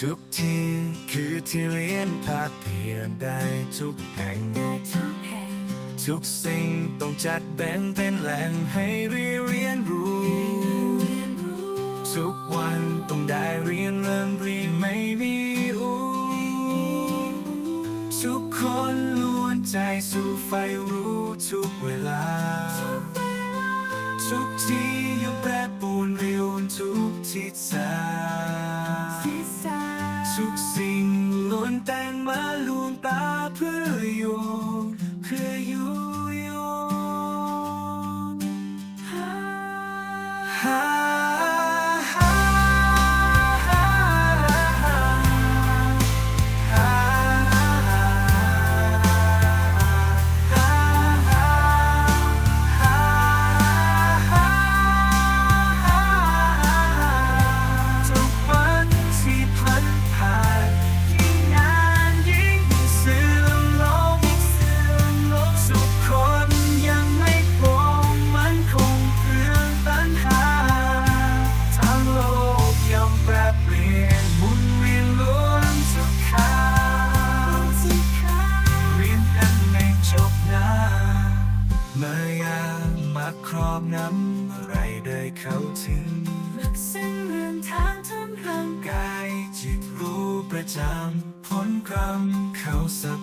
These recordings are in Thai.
ทุกที่คือที่เรียนภาคเพียงได้ทุกแห่งทุกแห่ง ทุกสิ่งต้องจัดแบ่งเป็นแหล่งให้เรียนรู้เรียนรู้ ทุกวันต้องได้เรียนเริ่มเรียนไม่มีอูทุกคนล้วนใจสู่ไฟรู้ทุกเวลา ทุกที่ยังแปรปรวนเร็วทุกทิศทางทิศทาง ทุกสิ่งล้วนแต่งมาลวงตาเพื่ออยู่เพื่ออยู่ มมาครอบน้ำอะไรได้เข้าถึงลึกซึ้งเรื่องทางทำร่างกายกายจิตรู้ประจำพ้นกรรมเข้าสับ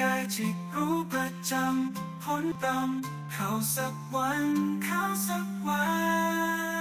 กายจิตรู้ประจำพ้นตำเข้าสักวันเข้าสักวัน